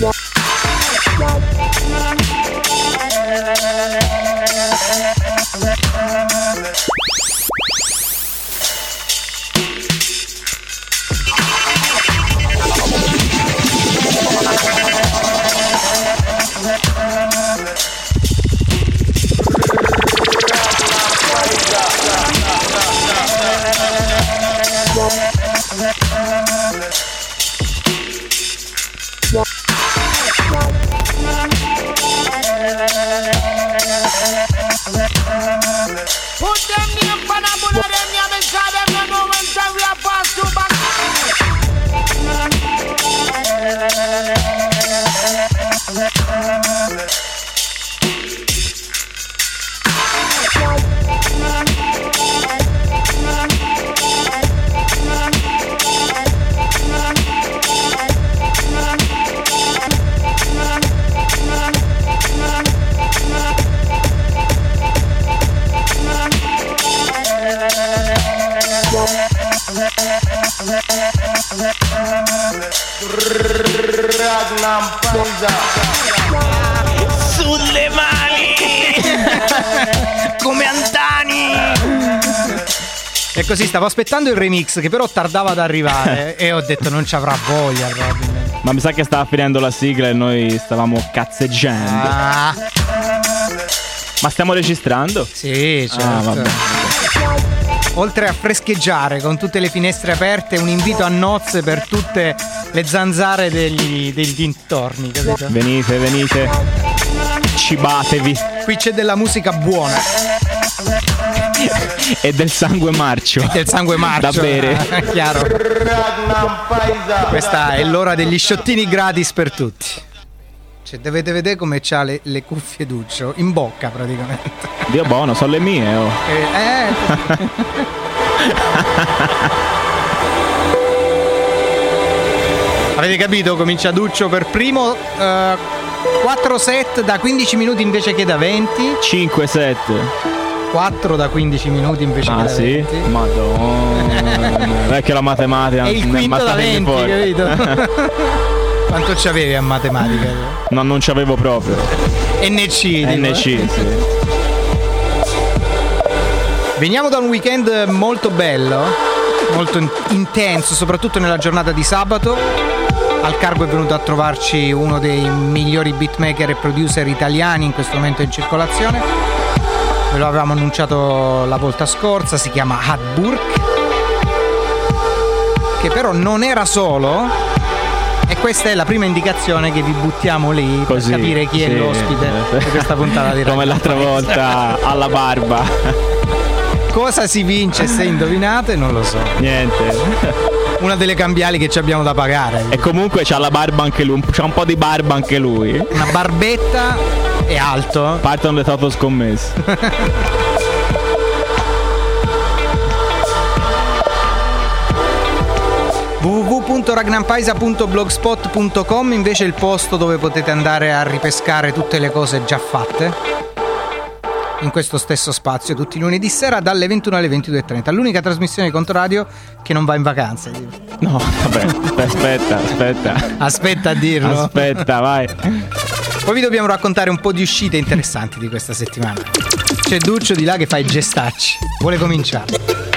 Thank Sulle mani! Come Antani! E così stavo aspettando il remix che però tardava ad arrivare e ho detto non ci avrà voglia probabilmente. Ma mi sa che stava finendo la sigla e noi stavamo cazzeggiando. Ah, Ma stiamo registrando? sì, certo. Ah, vabbè. Oltre a frescheggiare con tutte le finestre aperte, un invito a nozze per tutte le zanzare degli, dei dintorni, capito? Venite, venite. Cibatevi. Qui c'è della musica buona, E del sangue marcio. del sangue marcio. Da bere. eh, chiaro. Questa è l'ora degli sciottini gratis per tutti. Cioè, dovete vedere come c'ha le, le cuffie Duccio, in bocca praticamente. Dio buono, sono le mie. Oh. Eh, eh, Avete capito? Comincia Duccio per primo. 4 set da 15 minuti invece che da 20. 5, 7. 4 da 15 minuti invece che Ah da sì? 20. Madonna. È che la matematica E il quinto da ammazzate 20, fuori. capito? Quanto c'avevi a matematica? No, non ci avevo proprio. NC. NC, eh? sì. Veniamo da un weekend molto bello, molto in- intenso, soprattutto nella giornata di sabato. Al Cargo è venuto a trovarci uno dei migliori beatmaker e producer italiani in questo momento in circolazione. Ve lo avevamo annunciato la volta scorsa, si chiama Hadburg. Che però non era solo. E questa è la prima indicazione che vi buttiamo lì Così, per capire chi è sì. l'ospite di questa puntata di Come Radio l'altra volta alla barba. Cosa si vince se indovinate? Non lo so. Niente. Una delle cambiali che ci abbiamo da pagare. E comunque c'ha la barba anche lui. C'ha un po' di barba anche lui. Una barbetta e alto. Partono le toto scommesse. www.ragnampaisa.blogspot.com invece è il posto dove potete andare a ripescare tutte le cose già fatte. In questo stesso spazio, tutti i lunedì sera dalle 21 alle 22.30. L'unica trasmissione di Controradio che non va in vacanza. No, vabbè. Aspetta, aspetta. Aspetta a dirlo. Aspetta, vai. Poi vi dobbiamo raccontare un po' di uscite interessanti di questa settimana. C'è Duccio di là che fa i gestacci. Vuole cominciare.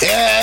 Hey,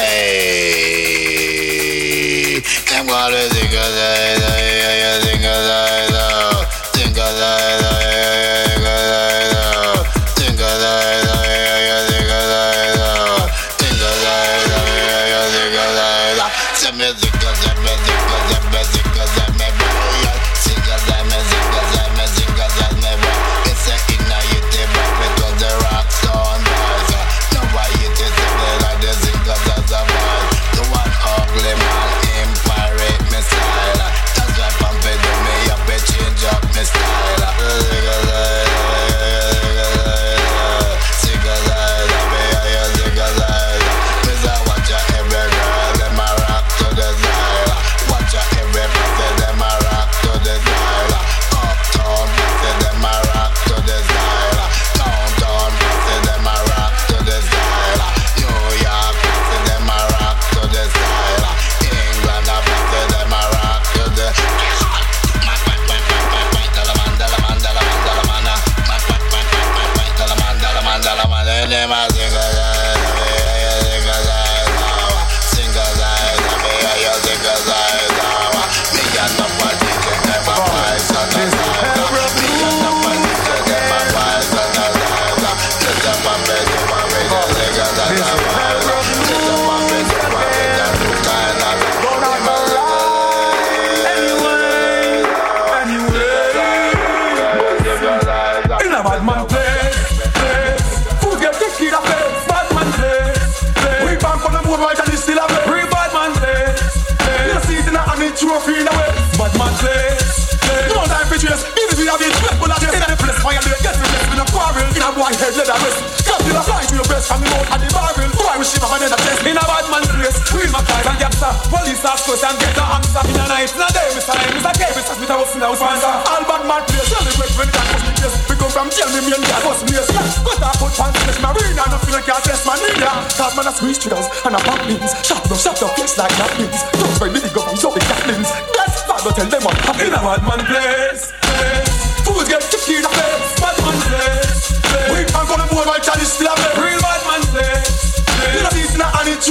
Cash on me mouth and the barrel. Boy, we shiver, man, in a place? In a bad man's place. Real my guys and get gangster. Police ask us and get the answer. In a night, in a day, Mr. Nine Mr. K, Mr. Smith, I was in a house answer All bad man place. Celebrate when God was the place. We come from jail, me me and God was me place Cut off foot my flesh and I feel like I test my media Cause man, I squeeze triggers And I pop beans. Shot up, shot up, face like that means Don't very big up, I'm so big that means That's bad, don't tell them I'm In a bad man place, place. Fools get kicked in the face Bad man place, place. We come from the mobile challenge, still a place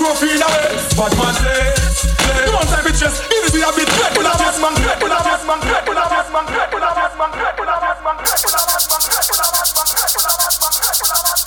trophy in a way. But man play, play. Don't type it chest, it is a bit red. Pull up chest man, red. Pull up chest man, red. Pull up chest man, red. Pull up chest man, red. Pull up chest man, red. Pull up chest man, red. Pull up chest man. Pull up man.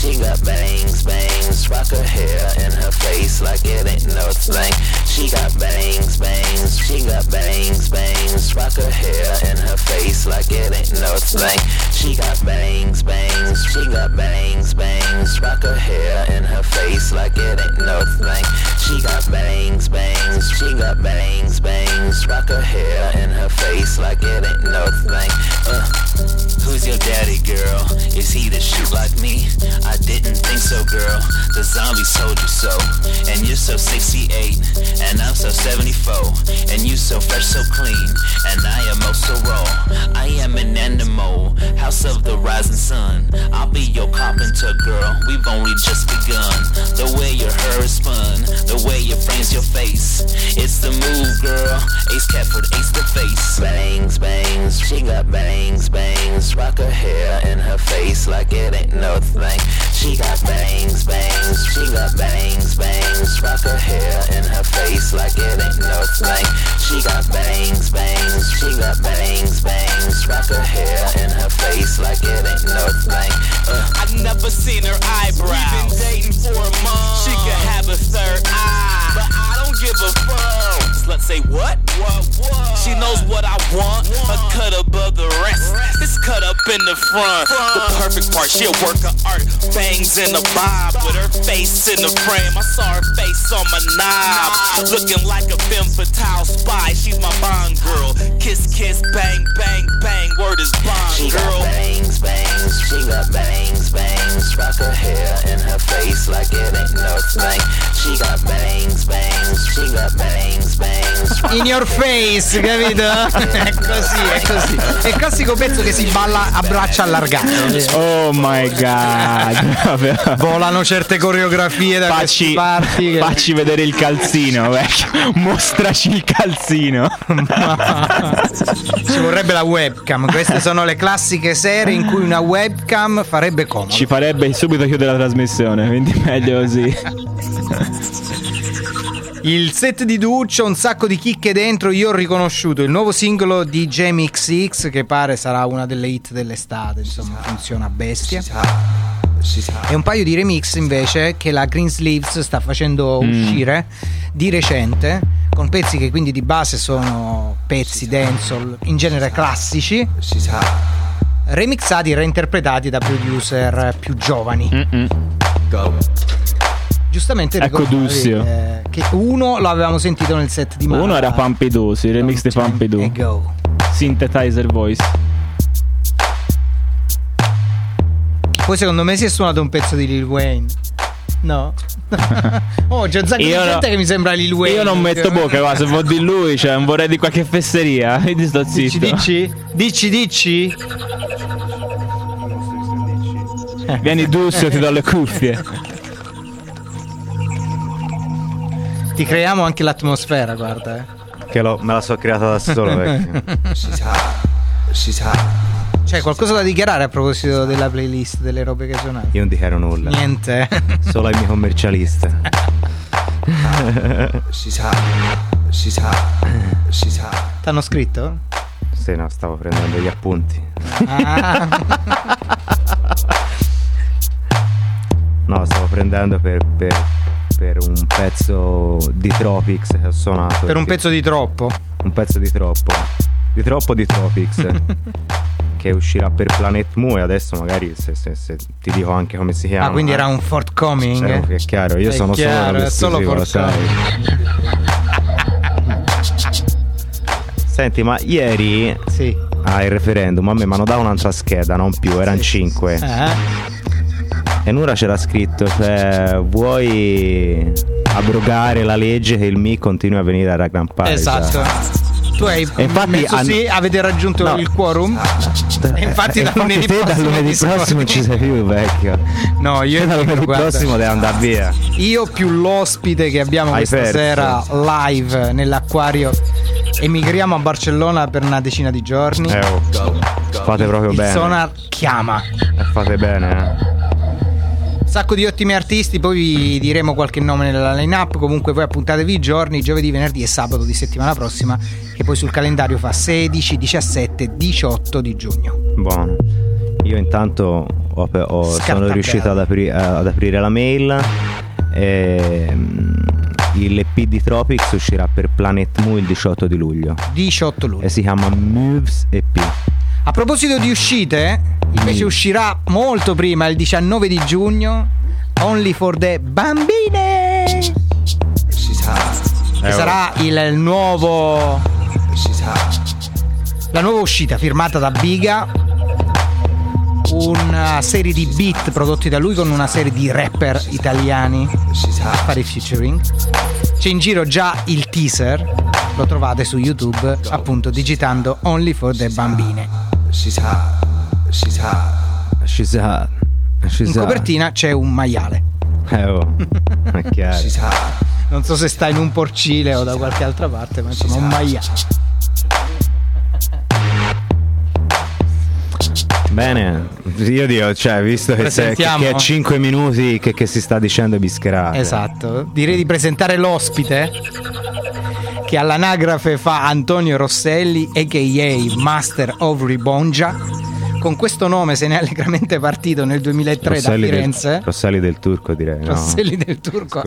She got bangs, bangs, rock her hair in her face like it ain't no thing. She got bangs, bangs, she got bangs, bangs. Rock her hair and her face like it ain't no thing. She got bangs, bangs, she got bangs, bangs. Rock her hair and her face like it ain't no thing. She got bangs, bangs, she got bangs, bangs. Rock her hair and her face like it ain't no thing. Uh. Who's your daddy, girl? Is he the shoot like me? I didn't think so, girl. The zombies told you so. And you're so 68, and I'm so 74. And you so fresh, so clean, and I am oh so raw. I am an animal, house of the rising sun. I'll be your carpenter, girl. We've only just begun. The way your hair is spun, the way you frames your face. It's the move, girl. Ace Catford, ace the face. Bangs, bangs, she got bangs, bangs. Rock her hair and her face like it ain't no thing. She got bangs, bangs, she got bangs, bangs. Rock her hair and her face like it ain't no thing. She got bangs, bangs, she got bangs, bangs. Rock her hair and her face like it ain't no thing. Uh. I never seen her eyebrows. We've been dating for a month. She could have a third eye, but I give a fuck. Let's say what? What? What? She knows what I want. A cut above the rest. It's cut up in the front. The perfect part. she a work of art. Bangs in the bob with her face in the frame. I saw her face on my knob, looking like a femme fatale spy. She's my bond girl. Kiss, kiss, bang, bang, bang. Word is bond She got girl. bangs, bangs, she got bangs, bangs. Rock her hair and her face like it ain't no thing. She got bangs, bangs, she got bangs, bangs. In your face, capito? È così, è così. È il classico pezzo che si balla a braccia allargate. Oh my god. Volano certe coreografie da Facci, parti. che- facci vedere il calzino, vecchio. Mostraci il calzino. Ci vorrebbe la webcam. Queste sono le classiche serie in cui una webcam farebbe comodo. Ci farebbe subito chiudere la trasmissione, quindi meglio così. Il set di Duccio, un sacco di chicche dentro. Io ho riconosciuto il nuovo singolo di Jamie XX, che pare sarà una delle hit dell'estate. Insomma, funziona a bestia. E un paio di remix invece che la Green Sleeves sta facendo Mm. uscire di recente. Con pezzi che quindi di base sono pezzi dancehall, in genere classici, remixati e reinterpretati da producer più giovani. Mm-mm. Giustamente Ecco Dussio. eh, che uno lo avevamo sentito nel set di Mara. Uno era Pompidou, il remix di go. Synthetizer voice. Poi secondo me si è suonato un pezzo di Lil Wayne. No? oh, c'è un sacco di Io no- gente che mi sembra Lil Wayne. Io non metto bocca, qua, se vuoi di lui, cioè, vorrei di qualche fesseria. Quindi sto Dici, zitto. dici? Dici, dici? Vieni Dussio, ti do le cuffie. Ti creiamo anche l'atmosfera, guarda. Eh. Che l'ho- me la so creata da solo, vecchio. C'è qualcosa da dichiarare a proposito della playlist, delle robe che suonate? Io non dichiaro nulla. Niente. Solo ai miei commercialisti. T'hanno scritto? Sì, no, stavo prendendo gli appunti. Ah. No, stavo prendendo per, per- per un pezzo di Tropics che ho suonato. per un pezzo di troppo. Un pezzo di troppo. Di troppo di Tropics. che uscirà per Planet Mu e adesso magari se, se- se ti dico anche come si chiama. Ah, quindi era un forthcoming. Cioè, è chiaro, io È sono chiaro, solo è solo. Senti, ma ieri Sì. al referendum a me mi hanno dato un'altra scheda, non più, erano 5. Eh? E Nura c'era scritto, cioè, vuoi abrogare la legge che il Mi continui a venire a raggruppare? Esatto. Tu hai E infatti hanno- sì, avete raggiunto No. il quorum? E infatti da lunedì te da prossimo lunedì prossimo ci sei più, vecchio. No, io Te da lunedì guarda, prossimo devi andare via. Io più l'ospite che abbiamo Hai questa perso. sera live nell'acquario. Emigriamo a Barcellona per una decina di giorni. Eh, oh. Fate proprio il bene. Sonar chiama. Eh, Fate bene, eh. Sacco di ottimi artisti, poi vi diremo qualche nome nella line-up. Comunque voi appuntatevi i giorni, giovedì, venerdì e sabato di settimana prossima, che poi sul calendario fa 16, 17, 18 di giugno. Buono. Io intanto ho- ho- sono riuscito ad, apri- ad aprire la mail. E, mm, il EP di Tropics uscirà per Planet Mu il 18 di luglio 18 luglio. e si chiama Moves EP. A proposito di uscite, invece uscirà molto prima, il 19 di giugno, Only for the Bambine. Eh, Che oh. sarà il nuovo. La nuova uscita firmata da Biga. Una serie di beat prodotti da lui con una serie di rapper italiani a fare featuring. C'è in giro già il teaser. Lo trovate su YouTube appunto digitando Only for the Bambine. She's hot. She's In hot. copertina c'è un maiale. Eh, oh. È chiaro. Non so se sta in un porcile o da qualche altra parte, ma insomma un maiale. Bene, io dico, cioè, visto che, se- che, che è 5 minuti che, che si sta dicendo bischerate. Esatto. Direi di presentare l'ospite che all'anagrafe fa Antonio Rosselli, a.k.a. Master of Ribongia. Con questo nome se ne è allegramente partito nel 2003 da Rosselli Firenze. Del, Rosselli del Turco, direi. No. Rosselli del Turco,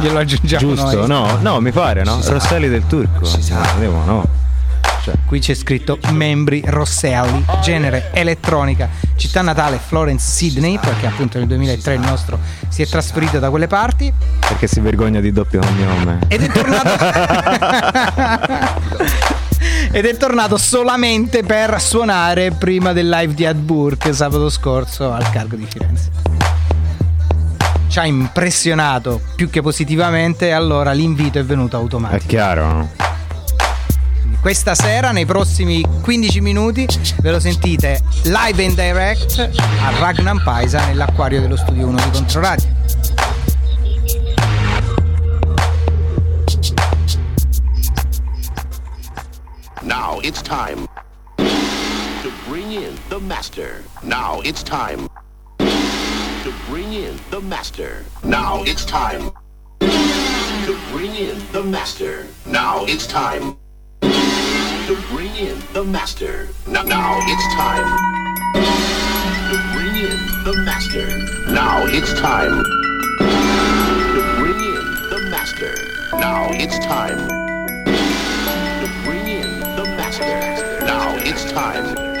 glielo aggiungiamo Giusto? noi. No, no, mi pare, no? Rosselli del Turco. No, devo, no. Qui c'è scritto membri Rosselli, genere elettronica, città natale Florence Sydney, perché appunto nel 2003 il nostro si è trasferito da quelle parti Perché si vergogna di doppio cognome. ed è tornato ed è tornato solamente per suonare prima del live di Adburg sabato scorso al Cargo di Firenze. Ci ha impressionato più che positivamente, allora l'invito è venuto È automatico. chiaro, no? Questa sera, nei prossimi 15 minuti, ve lo sentite live and direct a Ragnan Paisa nell'acquario dello studio 1 di Controradio. Now it's time to bring in the master. Now it's time to bring in the master. Now it's time to bring in the master. Now it's time to bring in the master. Now, now it's time to bring in the master. Now it's time to bring in the master. Now it's time to bring in the master. Now it's time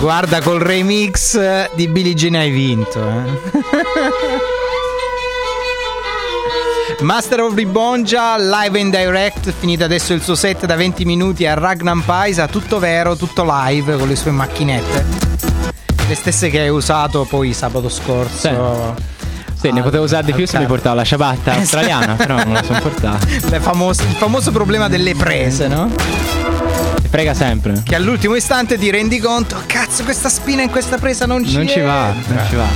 Guarda, col remix di Billie Jean hai vinto. eh. Master of Ribongia live and direct, finito adesso il suo set da 20 minuti a Ragnar Paisa, tutto vero, tutto live con le sue macchinette. Le stesse che hai usato poi sabato scorso. Sì, ne potevo usare di più se mi portavo la ciabatta australiana, però non la sono portata. Le famose- il famoso problema delle prese, no? Frega sempre. Che all'ultimo istante ti rendi conto, cazzo, questa spina in questa presa non ci Non ci va, entra." non ci va.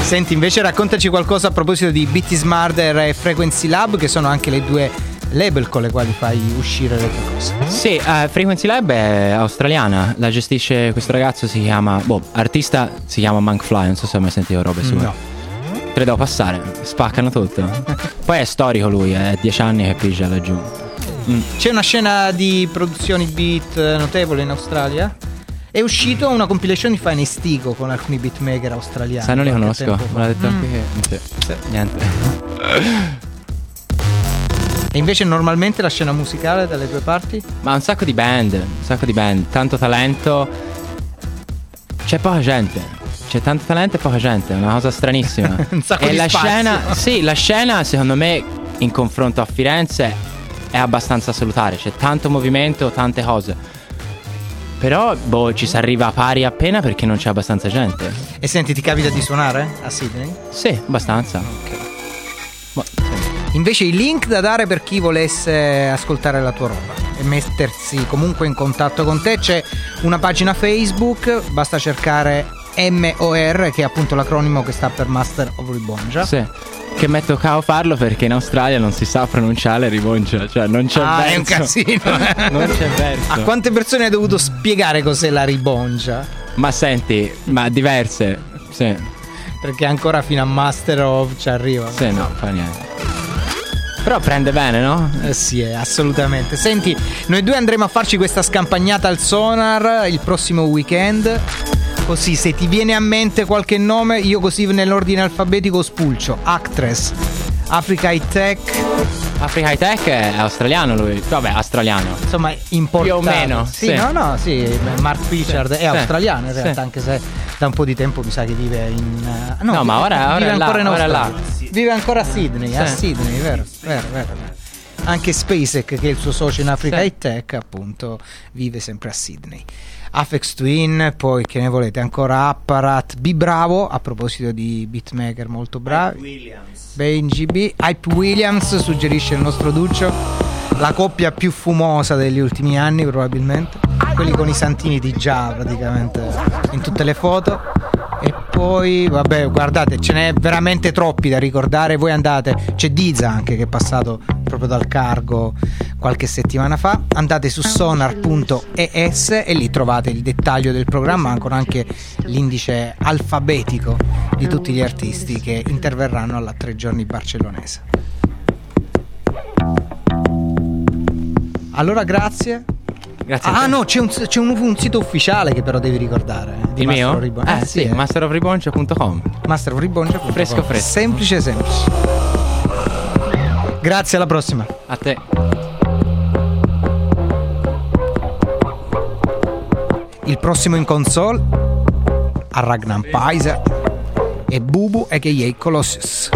Senti, invece raccontaci qualcosa a proposito di BT Smarter e Frequency Lab, che sono anche le due label con le quali fai uscire le tue cose. Sì, eh, Frequency Lab è australiana, la gestisce questo ragazzo, si chiama, boh, artista si chiama Monk Fly, non so se hai mai sentito robe sue. No. Devo passare, spaccano tutto. Poi è storico lui, è dieci anni che pigia laggiù. Mm. C'è una scena di produzioni beat notevole in Australia. È uscito una compilation di Fine Stigo con alcuni beatmaker australiani. Sai, non li conosco, me l'ha detto Mm. anche che... sì, niente. E invece normalmente la scena musicale dalle due parti? Ma un sacco di band, un sacco di band, tanto talento. C'è poca gente. C'è tanto talento e poca gente, è una cosa stranissima. Un sacco e di la spazio. scena, sì, la scena secondo me in confronto a Firenze è abbastanza salutare, c'è tanto movimento, tante cose. Però boh, ci si arriva a pari appena perché non c'è abbastanza gente. E senti, ti capita di suonare a Sydney? Sì, abbastanza. Ma- Invece i link da dare per chi volesse ascoltare la tua roba e mettersi comunque in contatto con te c'è una pagina Facebook, basta cercare MOR che è appunto l'acronimo che sta per Master of Ribongia. Sì. Che mi è toccato farlo perché in Australia non si sa pronunciare riboncia, cioè non c'è Ah, verso. è un casino. non c'è verso. A quante persone hai dovuto spiegare cos'è la ribongia? Ma senti, ma diverse. Sì, Perché ancora fino a Master of ci arriva. sì, no, fa niente. Però prende bene, no? Eh sì, eh, assolutamente. Senti, noi due andremo a farci questa scampagnata al sonar il prossimo weekend. Così, se ti viene a mente qualche nome, io così nell'ordine alfabetico spulcio. Actress, Africa High Tech, Africa High Tech è australiano lui. Vabbè, australiano. insomma, importato. Più o meno, Sì, sì. no, no, sì. Mark Richard è Sì, australiano in realtà, anche se da un po' di tempo mi sa che vive in. eh, No, ma ora- ora vive è là, ancora in è. Australia. Vive ancora a Sydney, a. Sydney, vero, vero, vero. vero. Anche SpaceX, che è il suo socio in Africa Sì. High Tech, appunto, vive sempre a Sydney. Afex Twin, poi che ne volete ancora Apparat, Be Bravo, a proposito di beatmaker molto bravi. Benji B, Hype Williams suggerisce il nostro Duccio, la coppia più fumosa degli ultimi anni probabilmente, quelli con i santini di già praticamente in tutte le foto. E poi, vabbè, guardate, ce n'è veramente troppi da ricordare. Voi andate, c'è Diza anche che è passato proprio dal cargo qualche settimana fa. Andate su sonar.es e lì trovate il dettaglio del programma, ancora anche l'indice alfabetico di tutti gli artisti che interverranno alla tre giorni barcellonese. Allora, grazie. Grazie. Ah no, c'è, un, c'è un- un sito ufficiale che però devi ricordare. eh, di Il Master mio? of Ribbon. Eh sì, eh. masterofriboncio.com. Master of Ribbon.com. Fresco, fresco. Semplice, semplice. Grazie, alla prossima. A te. Il prossimo in console a Ragnar Paisa e Bubu a.k.a. Colossus.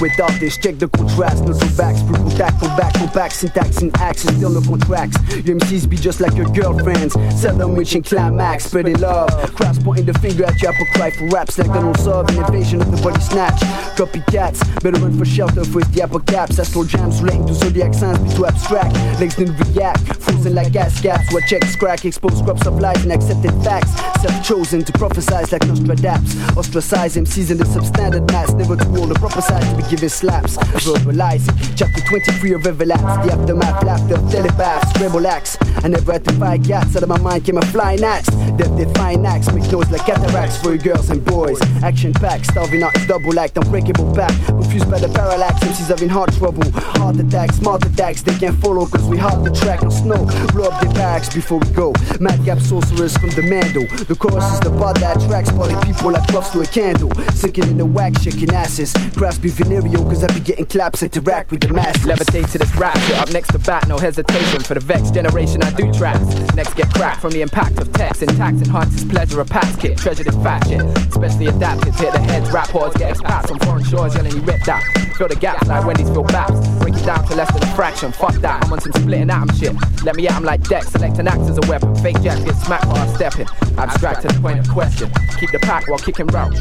Of inadequate. Check the contrast, no so backs, blue contact, come back, come back, syntax and access, still no contracts. Your MCs be just like your girlfriends, seldom reaching climax, spreading love. Crowds pointing the finger at you, apple cry for raps like they don't solve an invasion of the body snatch. Copycats, better run for shelter first the apple caps. Astral jams relating to zodiac signs be too abstract. Legs didn't react, frozen like gas caps. What checks crack, expose scrubs of lies and accepted facts. Self chosen to prophesize like Nostradamus. Ostracize MCs in the substandard mass, never too old to prophesize to be giving slaps. Verbalizing, chapter 23 of Everlast, the aftermath, laughter telepaths, rebel acts. I never had to fight cats, out of my mind came a flying axe. Death defying acts, make noise like cataracts for you girls and boys. Action packed, starving out double act, unbreakable back. Confused by the parallax, MCs having heart trouble. Heart attacks, smart attacks, they can't follow cause we hard the track on snow. Blow up the barracks before we go. Madcap sorcerers from the Mando. The chorus is the part that attracts party people like clubs to a candle. Sinking in the wax, shaking asses. Grass be venereal, cause I be getting claps, interact with the mass. Levitate to this rap shit up next to bat, no hesitation. For the vexed generation, I do tracks. Next get cracked from the impact of text. Intact enhances pleasure of packs kit. Treasure this fat shit. Especially adapted hit the heads. Rap hordes get expats on foreign shores, yelling you rip that. Fill the gaps like Wendy's fill baps. Break it down to less than a fraction. Fuck that, I'm on some splitting atom shit. Let me at 'em like Dex, selecting axe as a weapon. Fake jacks get smacked while I'm stepping. Abstract to the point of question. Keep the pack while kicking route.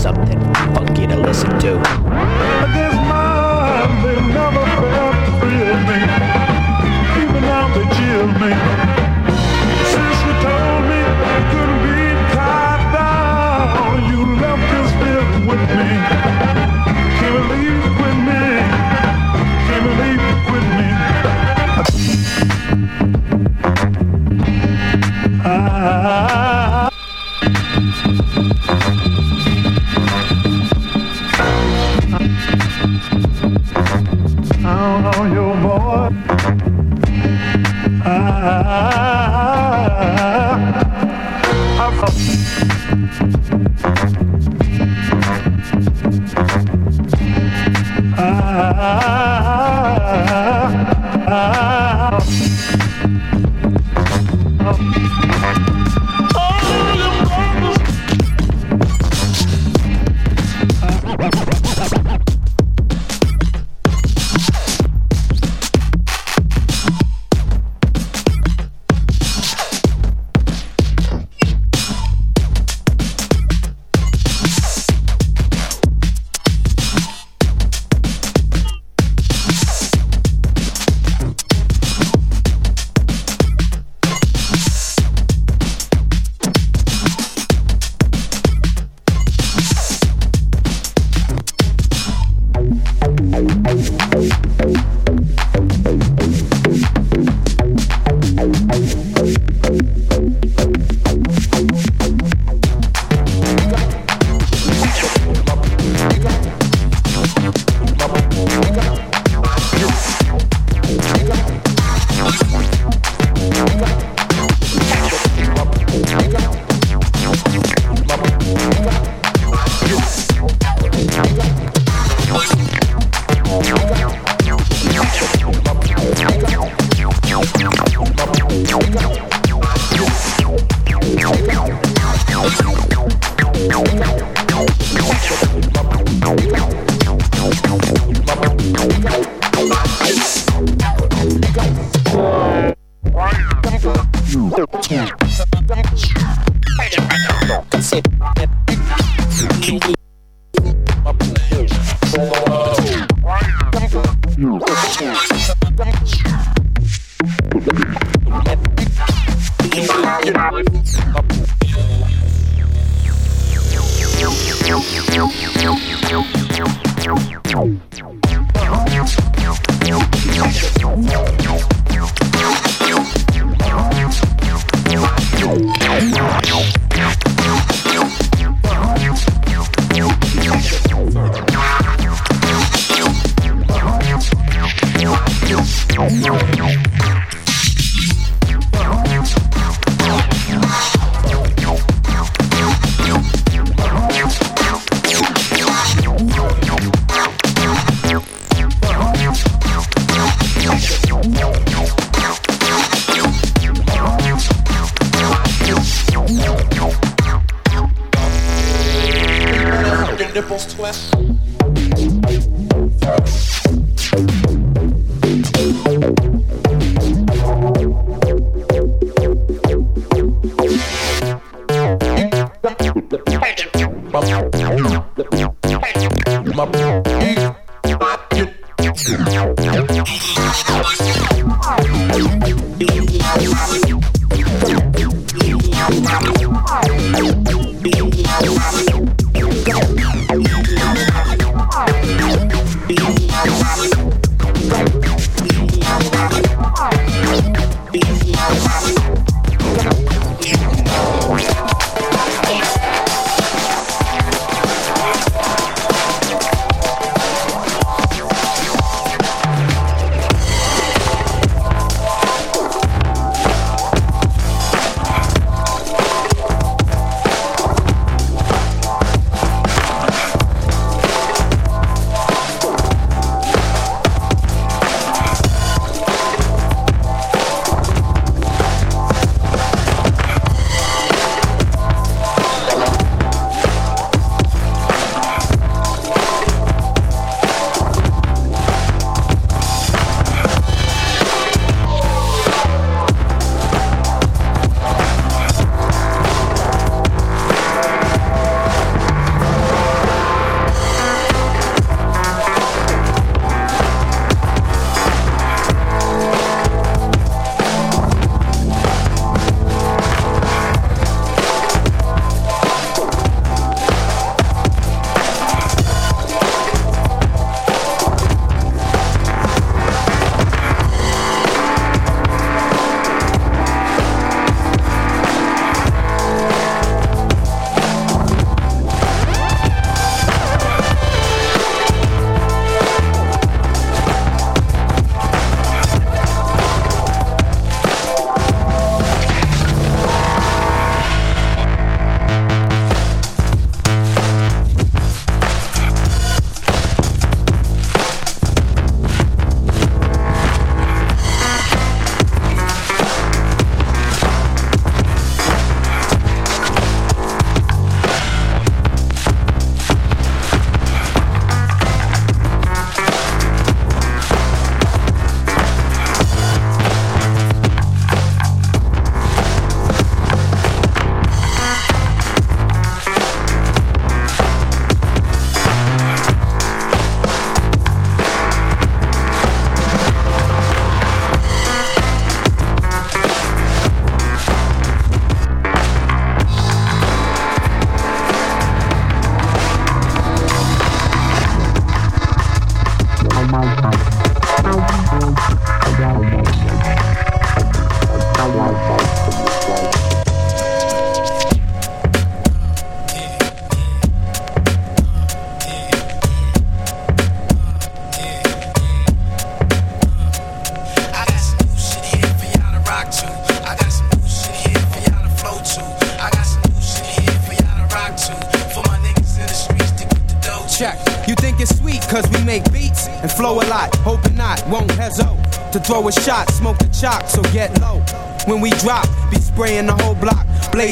Something funky to listen to? Música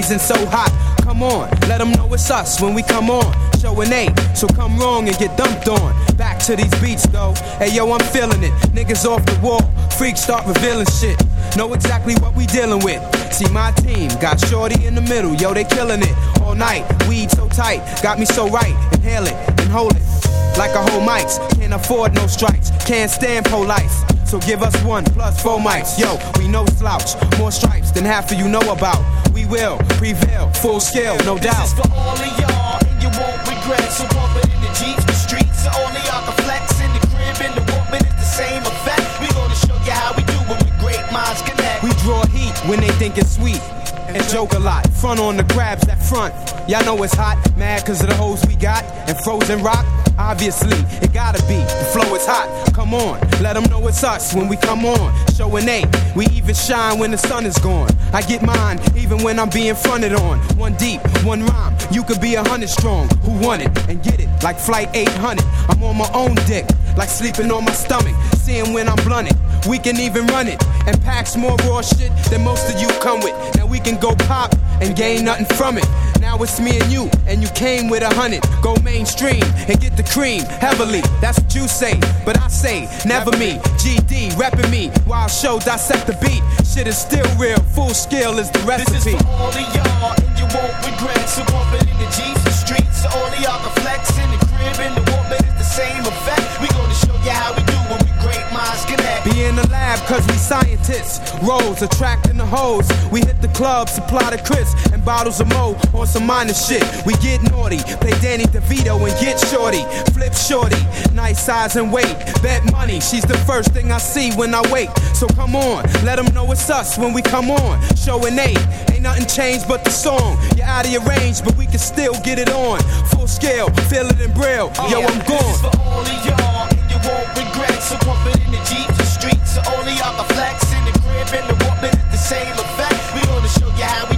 blazing so hot. Come on, let them know it's us when we come on. Showing eight, so come wrong and get dumped on. Back to these beats though. Hey yo, I'm feeling it. Niggas off the wall, freaks start revealing shit. Know exactly what we dealing with. See my team got shorty in the middle, yo they killing it all night. Weed so tight, got me so right. Inhale it and hold it like a whole mics. Can't afford no strikes, can't stand police. So give us one plus four mics. Yo, we no slouch, more stripes than half of you know about. We will prevail, full scale, no doubt. This is for all of y'all, and you won't regret. So pump it in the Jeeps, the streets, so of y'all can flex. In the crib, in the whooping, it's the same effect. We gonna show you how we do it with great minds connect. We draw heat when they think it's sweet. and joke a lot. Front on the crabs that front. Y'all know it's hot, mad cause of the hoes we got. And frozen rock, obviously, it gotta be. The flow is hot, come on. Let them know it's us when we come on. Showing eight, we even shine when the sun is gone. I get mine even when I'm being fronted on. One deep, one rhyme. You could be a hundred strong. Who want it and get it like flight 800. I'm on my own dick, like sleeping on my stomach. Seeing when I'm blunted. We can even run it and packs more raw shit than most of you come with. Now we can go pop and gain nothing from it. Now it's me and you, and you came with a hundred. Go mainstream and get the cream heavily. That's what you say, but I say never me. GD rapping me while show dissect the beat. Shit is still real, full scale is the recipe. This is for all of y'all, and you won't regret. So bump it in the G's and streets. So all of y'all can flex in the crib, and the woman is the same effect. We gonna show you how we minds connect. Be in the lab, cause we scientists. Roads attracting the hoes. We hit the club, supply the crisp and bottles of mo on some minor shit. We get naughty, play Danny DeVito and get shorty. Flip shorty, nice size and weight. Bet money, she's the first thing I see when I wake. So come on, let them know it's us when we come on. Showing eight, ain't nothing changed but the song. You're out of your range, but we can still get it on. Full scale, feel it in braille. Yo, I'm gone. You won't regret. So pump it in the Jeeps and streets. So only y'all can flex in the crib, and the woman is the same effect. We gonna show you how we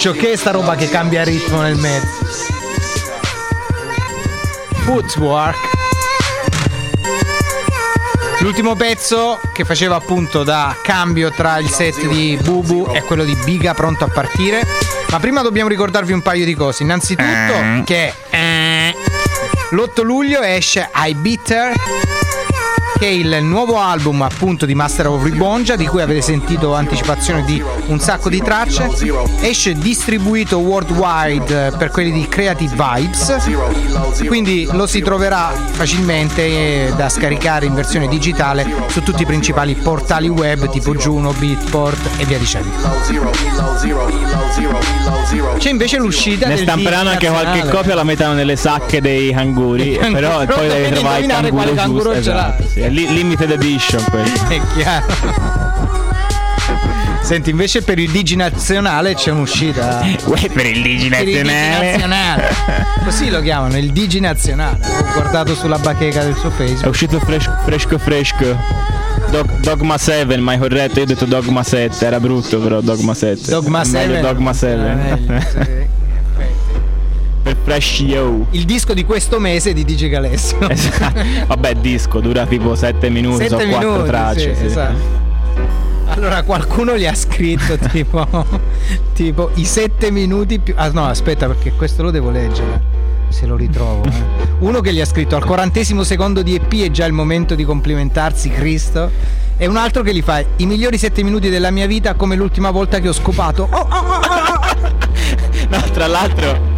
Duccio? Che è sta roba che cambia ritmo nel mezzo? Footwork. L'ultimo pezzo che faceva appunto da cambio tra il set di Bubu e quello di Biga pronto a partire. Ma prima dobbiamo ricordarvi un paio di cose. Innanzitutto che eh, l'8 luglio esce I Bitter che è il nuovo album appunto di Master of Ribongia di cui avete sentito anticipazione di un sacco di tracce esce distribuito worldwide eh, per quelli di Creative Vibes quindi lo si troverà facilmente eh, da scaricare in versione digitale su tutti i principali portali web tipo Juno, Beatport e via dicendo c'è invece l'uscita Ne del stamperanno anche qualche copia, la mettono nelle sacche dei canguri. Però poi devi trovare il canguro giusto. Esatto, sì. È li- limited edition quello. È chiaro. Senti, invece per il Digi nazionale c'è un'uscita. Uè, per il Digi nazionale. nazionale. Così lo chiamano, il Digi nazionale. Ho guardato sulla bacheca del suo È Facebook. uscito fresco fresco fresco. Dog- Dogma 7, ma hai corretto, io ho detto Dogma 7, era brutto però Dogma 7. Dogma È meglio 7. Dogma 7. Era meglio, sì. Fresh Yo. Il disco di questo mese di Digi Galessio. Esatto. Vabbè, disco dura tipo 7 minuti, Sette sono 4 minuti, tracce. sì, sì. esatto. Allora qualcuno gli ha scritto tipo, tipo i sette minuti più... Ah no, aspetta perché questo lo devo leggere. Se lo ritrovo. eh. Uno che gli ha scritto al quarantesimo secondo di EP è già il momento di complimentarsi, Cristo. E un altro che gli fa i migliori sette minuti della mia vita come l'ultima volta che ho scopato. Oh, oh, oh, oh. No, tra l'altro,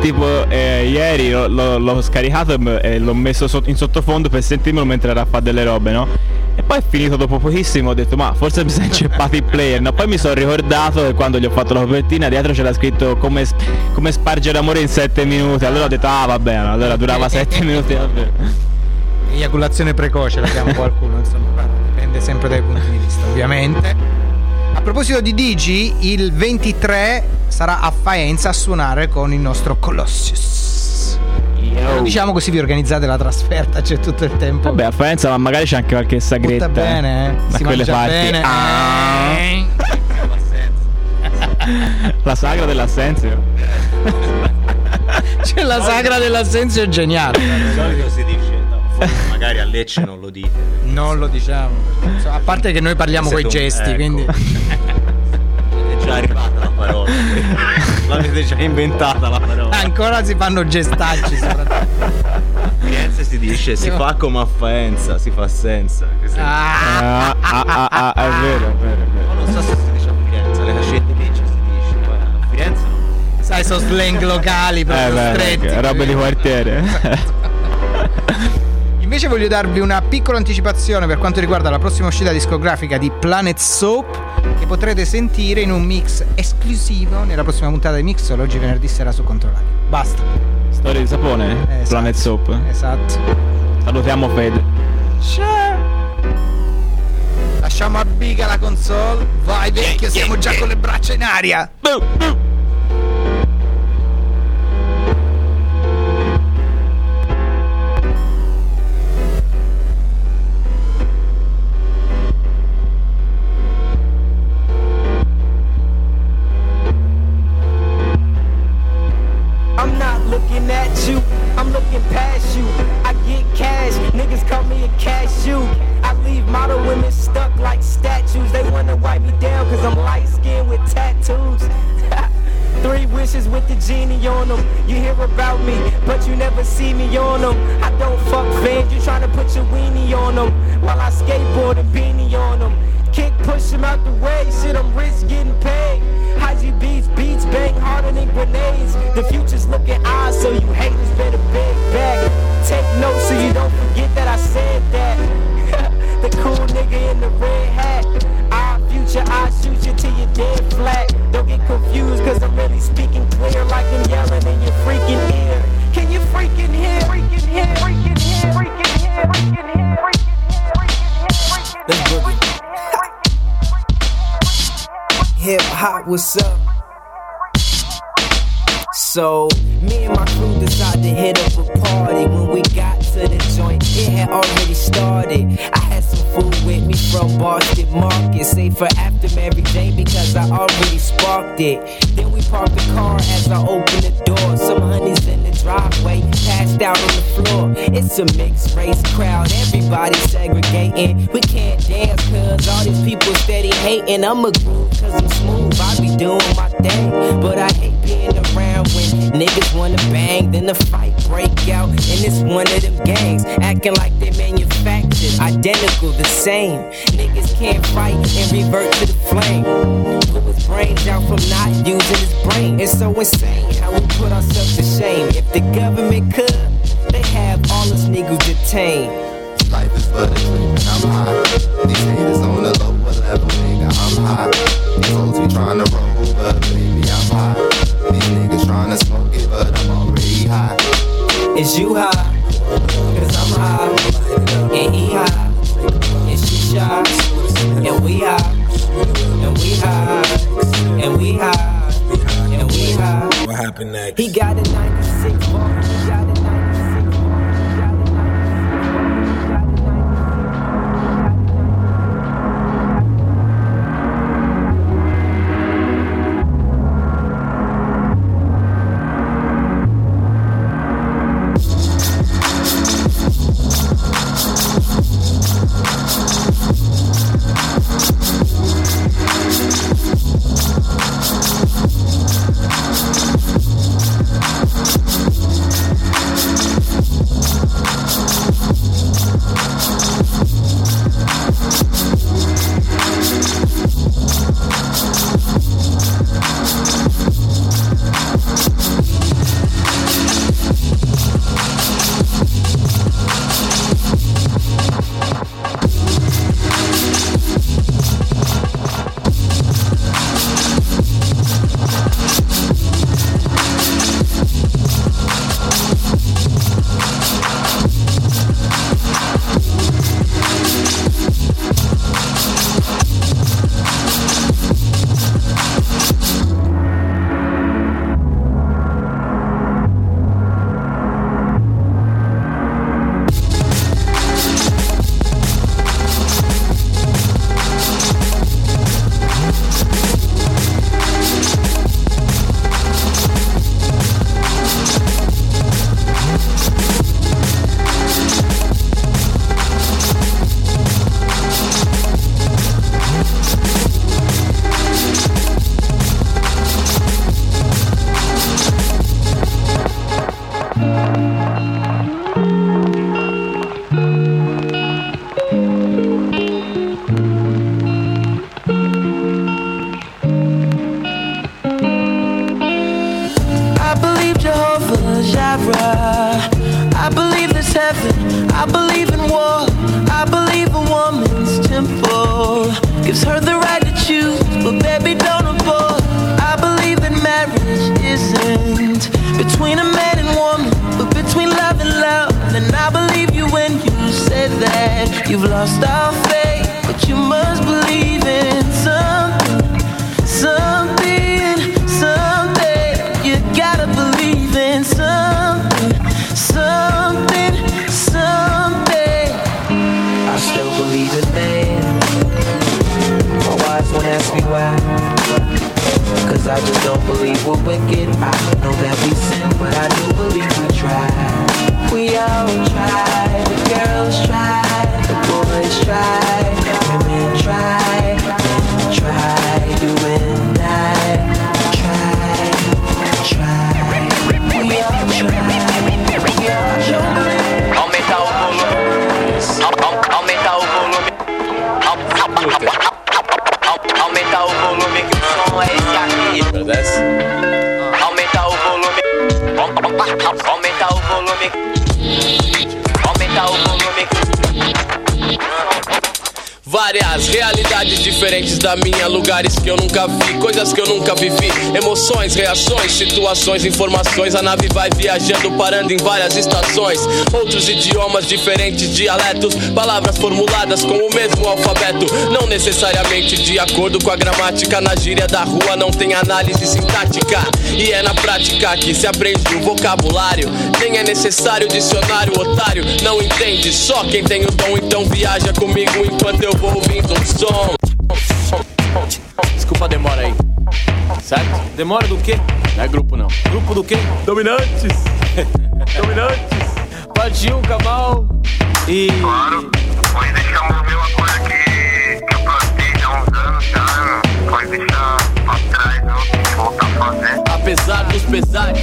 tipo, eh, ieri l'ho, l'ho- l'ho scaricato e l'ho messo sot- in sottofondo per sentirmelo mentre era a fare delle robe, no? E poi è finito dopo pochissimo, ho detto, ma forse mi è inceppato il player, no? Poi mi sono ricordato che quando gli ho fatto la copertina dietro c'era scritto come, come spargere amore in 7 minuti. Allora ho detto, ah vabbè, allora durava 7 minuti davvero. Eiaculazione precoce la chiama qualcuno, insomma, dipende sempre dai punti di vista, ovviamente. A proposito di Digi, il 23 sarà a Faenza a suonare con il nostro Colossius. Diciamo così vi organizzate la trasferta, c'è tutto il tempo. Vabbè, a Faenza ma magari c'è anche qualche sagretta. Butta bene, eh. Da Si quelle mangia parti. bene. Ah. La sagra dell'assenzio. C'è la sagra dell'assenzio geniale. Di solito si magari a Lecce non lo dite. Non lo diciamo. A parte che noi parliamo coi un- gesti, ecco. quindi. È già arrivata la parola. L'avete già inventata la parola. Ancora si fanno gestaggi. soprattutto. A Firenze si dice si fa come a Faenza, si fa senza. Così. Ah, ah, ah, ah, è vero, è vero, è vero. Non so se si dice a Firenze, le cascette Lecce si dice, poi a Firenze no. Sai, sono slang locali proprio Eh, beh, stretti. robe di quartiere. Invece voglio darvi una piccola anticipazione per quanto riguarda la prossima uscita discografica di Planet Soap che potrete sentire in un mix esclusivo nella prossima puntata di Mixology venerdì sera su Controlladio. Basta. Storia di sapone? Esatto. Planet Soap. Esatto. Salutiamo Fede. Lasciamo a biga la console. Vai vecchio, siamo già con le braccia in aria. I'm never see me on them. I don't fuck fans, you tryna put your weenie on them. While I skateboard a beanie on them. Kick, push him out the way, shit, I'm rich getting paid. Haji beats, beats bang harder than grenades. The future's looking odd, so you haters better beg back. Take notes so you don't forget that I said that. the cool nigga in the red hat. Our future, I shoot you till you're dead flat. Don't get confused, cause I'm really speaking clear like I'm yelling in your freaking ear. Hip hop, what's up? So, me and my crew decided to hit up a party. When we got to the joint, it had already started. I had some food with me from Boston Market. Say for after Mary Jane because I already sparked it. Then we parked the car as I open the door. Some honeys in the driveway, passed out on the floor. It's a mixed race crowd, everybody segregating. We can't dance cause all these people steady hating. I'm a groove cause I'm smooth, I be doing my thing. But I hate being around when niggas wanna bang, then the fight break out. And it's one of them gangs, acting like they manufactured, identical, the same. Niggas can't fight and revert to the flame. Blew his brains out from not using his brain. It's so insane how we put ourselves to shame. If the government could, they have all us niggas detained. Life is but a dream and I'm high. These haters on the lower level, nigga, I'm high. These hoes be tryna roll, but baby, I'm high. These niggas tryna smoke it, but I'm already high. Is you high? Cause I'm high. And he high. And she shy. And we high. And we high. And we high. And we high. What happened next? He got a 96 ball. Diferentes da minha, lugares que eu nunca vi, coisas que eu nunca vivi, emoções, reações, situações, informações. A nave vai viajando, parando em várias estações. Outros idiomas, diferentes dialetos, palavras formuladas com o mesmo alfabeto, não necessariamente de acordo com a gramática. Na gíria da rua não tem análise sintática, e é na prática que se aprende o vocabulário. Nem é necessário dicionário, otário, não entende. Só quem tem o dom, então viaja comigo enquanto eu vou ouvindo um som. Demora do quê? Não é grupo não. Grupo do quê? Dominantes! Dominantes! Parte 1, um, Kamal. E. Claro, pode deixar mover uma coisa que, que eu plantei há uns anos já, né? pode deixar pra trás, não tem que voltar a fazer. Apesar dos pesares,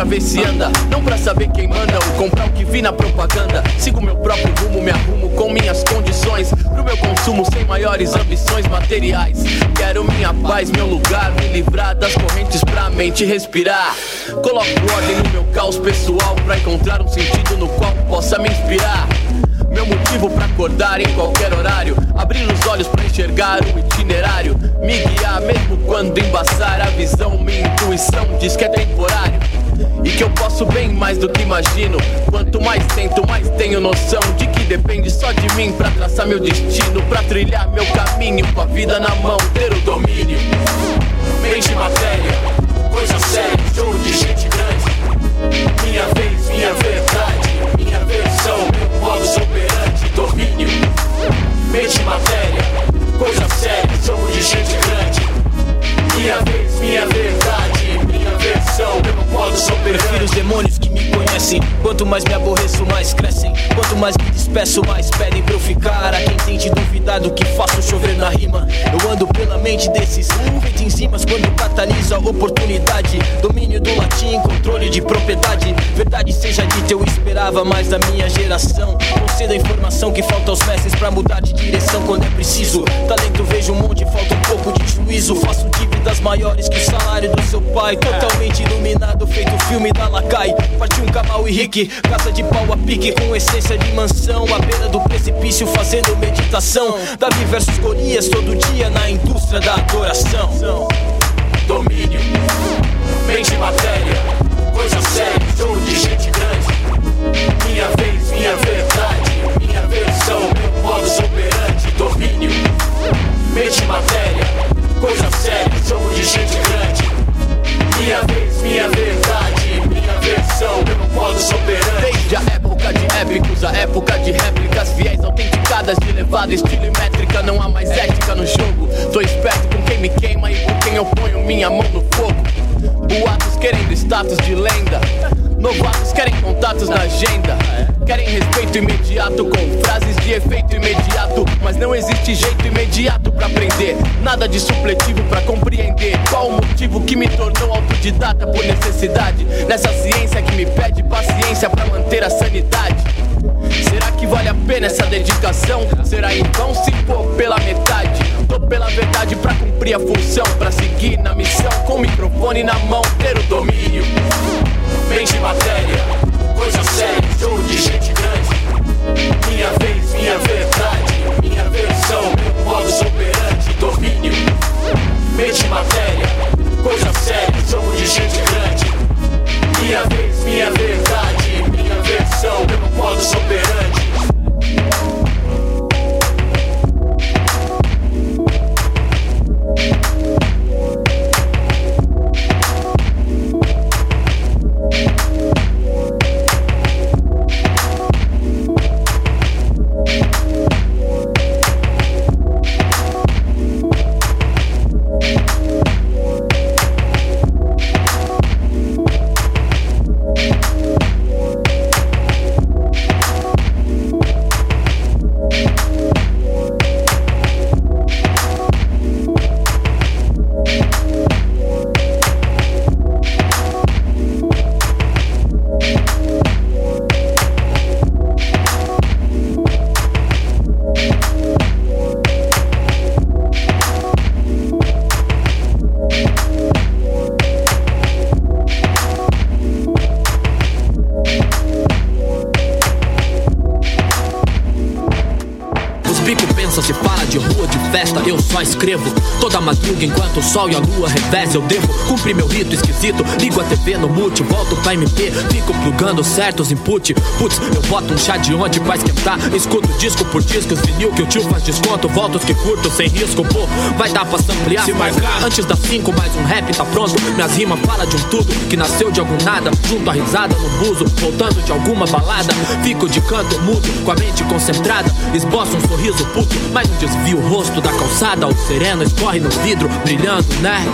pra ver se anda. Não pra saber quem manda ou comprar o que vi na propaganda. Sigo meu próprio rumo, me arrumo com minhas condições. Pro meu consumo sem maiores ambições materiais. Quero minha paz, meu lugar, me livrar das correntes pra mente respirar. Coloco ordem no meu caos pessoal pra encontrar um sentido no qual possa me inspirar. Meu motivo pra acordar em qualquer horário. Abrir os olhos pra enxergar o itinerário. Me guiar mesmo quando embaçar a visão. Minha intuição diz que é temporário. E que eu posso bem mais do que imagino. Quanto mais tento, mais tenho noção de que depende só de mim pra traçar meu destino. Pra trilhar meu caminho com a vida na mão, ter o domínio. Mente matéria, coisa séria, jogo de gente grande. Minha vez, minha verdade, minha versão, meu modo operante, domínio. Mente matéria, coisa séria, jogo de gente grande. Minha vez, minha verdade, Prefiro os demônios que me conhecem. Quanto mais me aborreço, mais crescem. Quanto mais me despeço, mais pedem pra eu ficar. A quem tente duvidar do que faço chover na rima. Eu ando pela mente desses feito enzimas quando catalisa a oportunidade. Domínio do latim, controle de propriedade. Verdade seja dita, eu esperava mais da minha geração. Concedo a informação que falta aos mestres pra mudar de direção quando é preciso. Talento vejo um monte, falta um pouco de juízo. Faço maiores que o salário do seu pai. Totalmente iluminado, feito filme da Lacai. Partiu um Kamal e Rick, casa de pau a pique com essência de mansão. À beira do precipício fazendo meditação. Davi versus Golias todo dia na indústria da adoração. Domínio, mente e matéria, coisa séria, jogo de gente grande. Minha vez, minha verdade, minha versão, meu modus operandi, domínio. Mente e matéria, coisa séria, jogo de gente grande. Minha vez, minha verdade, minha versão, meu modus operandi. Desde a época de épicos, a época de réplicas fiéis, autenticadas de elevada estilo e métrica, não há mais ética no jogo. Tô esperto com quem me queima e com quem eu ponho minha mão no fogo. Boatos querendo status de lenda. Novatos querem contatos na agenda. Querem respeito imediato com frases de efeito imediato. Mas não existe jeito imediato pra aprender. Nada de supletivo pra compreender. Qual o motivo que me tornou autodidata por necessidade? Nessa ciência que me pede paciência pra manter a sanidade. Será que vale a pena essa dedicação? Será em vão se for pela metade? Tô pela verdade pra cumprir a função, pra seguir na missão com o microfone na mão, ter o domínio. Mente e matéria, coisa séria, jogo de gente grande. Minha vez, minha verdade, minha versão, meu modus operandi, domínio. Mente matéria, coisa séria, jogo de gente grande. Minha vez, minha verdade, minha versão, meu modus operandi. крепл madruga enquanto o sol e a lua revés, eu devo cumprir meu rito esquisito. Ligo a TV no mute, volto pra MP, fico plugando certos input. Putz, eu boto um chá de onde pra esquentar. Escuto disco por discos, vinil que o tio faz desconto. Volto os que curto sem risco, pô, vai dar pra ampliar. Se marcar. Antes das cinco, mais um rap tá pronto. Minhas rimas fala de um tudo que nasceu de algum nada. Junto a risada no buzo, voltando de alguma balada. Fico de canto mudo, com a mente concentrada. Esboço um sorriso puto, mas não desvio o rosto da calçada, o sereno escorre no vidro, brilhando, né?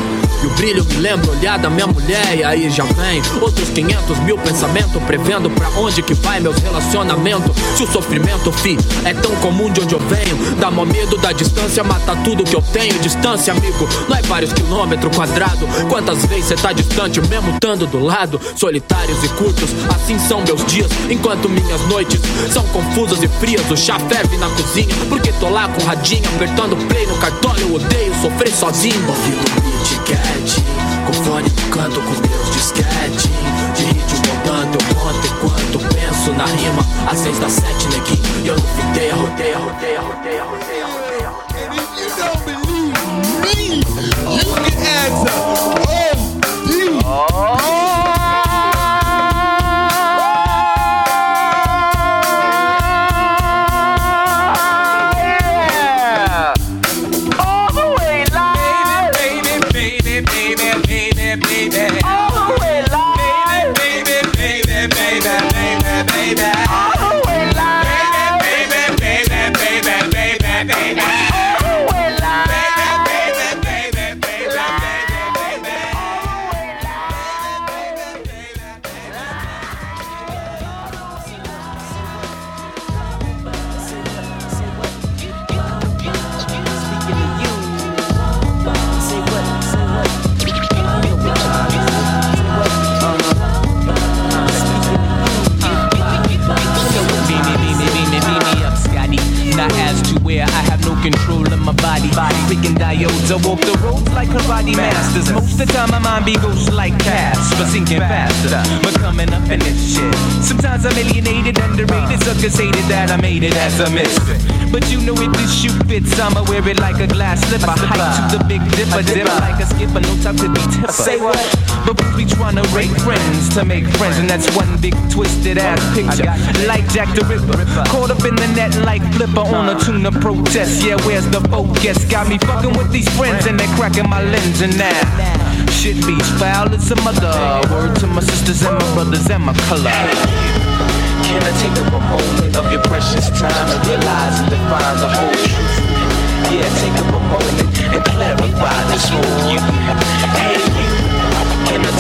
E o brilho me lembra olhar da minha mulher E aí já vem. Outros 500 mil pensamentos Prevendo pra onde que vai meus relacionamentos. Se o sofrimento, fi, é tão comum de onde eu venho. Dá mó medo da distância, mata tudo que eu tenho. Distância, amigo, não é vários quilômetros quadrados Quantas vezes cê tá distante, mesmo estando do lado? Solitários e curtos, assim são meus dias. Enquanto minhas noites são confusas e frias. O chá ferve na cozinha, porque tô lá com o radinho Apertando play no cartório, eu odeio sofrer sempre sozinho. Ouvindo Kit Kat, com fone canto com meus disquete. De ritmo montando, eu conto enquanto penso na rima. Às seis da sete, neguinho, e eu não fitei, rodei, rodei, rodei, rodei, rodei. And if you don't believe me, you can answer. Oh. Oh. I walk the roads like karate masters. Most of the time, my mind be ghost like cats, but sinking faster. But coming up in this shit. Sometimes I'm alienated, underrated, suckers hated that I made it as a misfit. But you know if this shoe fits, I'ma wear it like a glass slipper. Hike to the big dipper, dip like a skipper, no time to be tipper. Say what? But we tryna rate friends to make friends, and that's one big twisted ass picture. Like Jack the Ripper, caught up in the net like Flipper on a tuna protest. Yeah, where's the focus? Got me fucking with these friends, and they're cracking my lens, and now shit beats foul as a mother. Word to my sisters and my brothers and my color. Can I take up a moment of your precious time and realize and define the whole truth? Yeah, take up a moment and clarify this whole you. Hey, you. Can I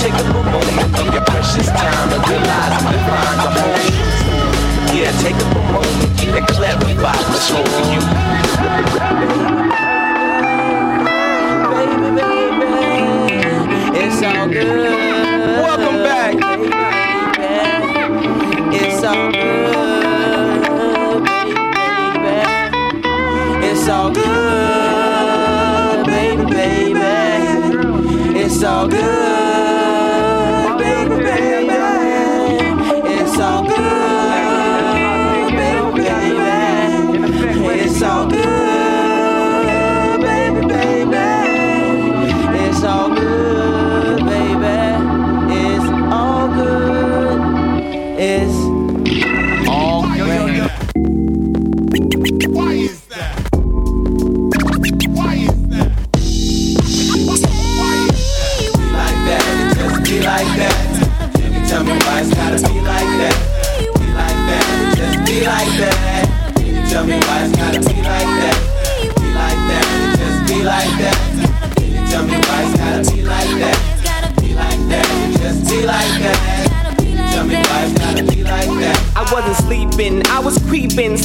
take a moment of your precious time and realize and define the whole truth? Yeah, take a moment and clarify this whole you. Baby, baby, it's all good. Welcome back. Baby, It's all good, baby. It's all good, baby, baby. It's all good,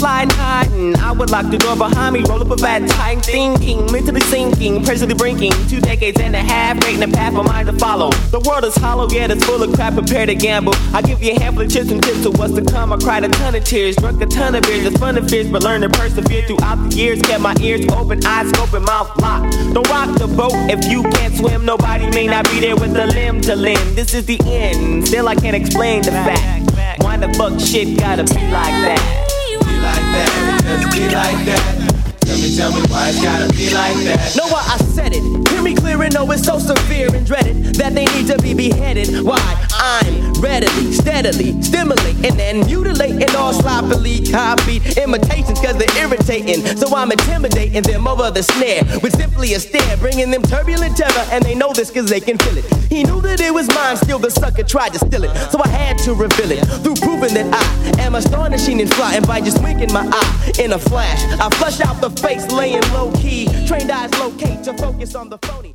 sliding, hiding. I would lock the door behind me, roll up a bad time, thinking, mentally sinking, presently brinking. Two decades and a half, creating a path for mine to follow. The world is hollow, yet it's full of crap, prepare to gamble. I give you a handful of chips and tips to what's to come. I cried a ton of tears, drunk a ton of beers, it's fun and fierce, but learn to persevere throughout the years. Kept my ears open, eyes open, mouth locked. Don't rock the boat if you can't swim. Nobody may not be there with a limb to limb. This is the end, still I can't explain the fact. Why the fuck shit gotta be like that? That, be like that. Tell me, tell me why it's gotta be like that. Know why I said it. Hear me clear and know it's so severe and dreaded that they need to be beheaded. Why? I'm readily, steadily stimulating and mutilating all sloppily copied imitations cause they're irritating. So I'm intimidating them over the snare with simply a stare, bringing them turbulent terror, and they know this cause they can feel it. He knew that it was mine, still the sucker tried to steal it. So I had to reveal it through proving that I am astonishing and flying by just winking my eye in a flash. I flush out the face, laying low key. Trained eyes locate to focus on the phony.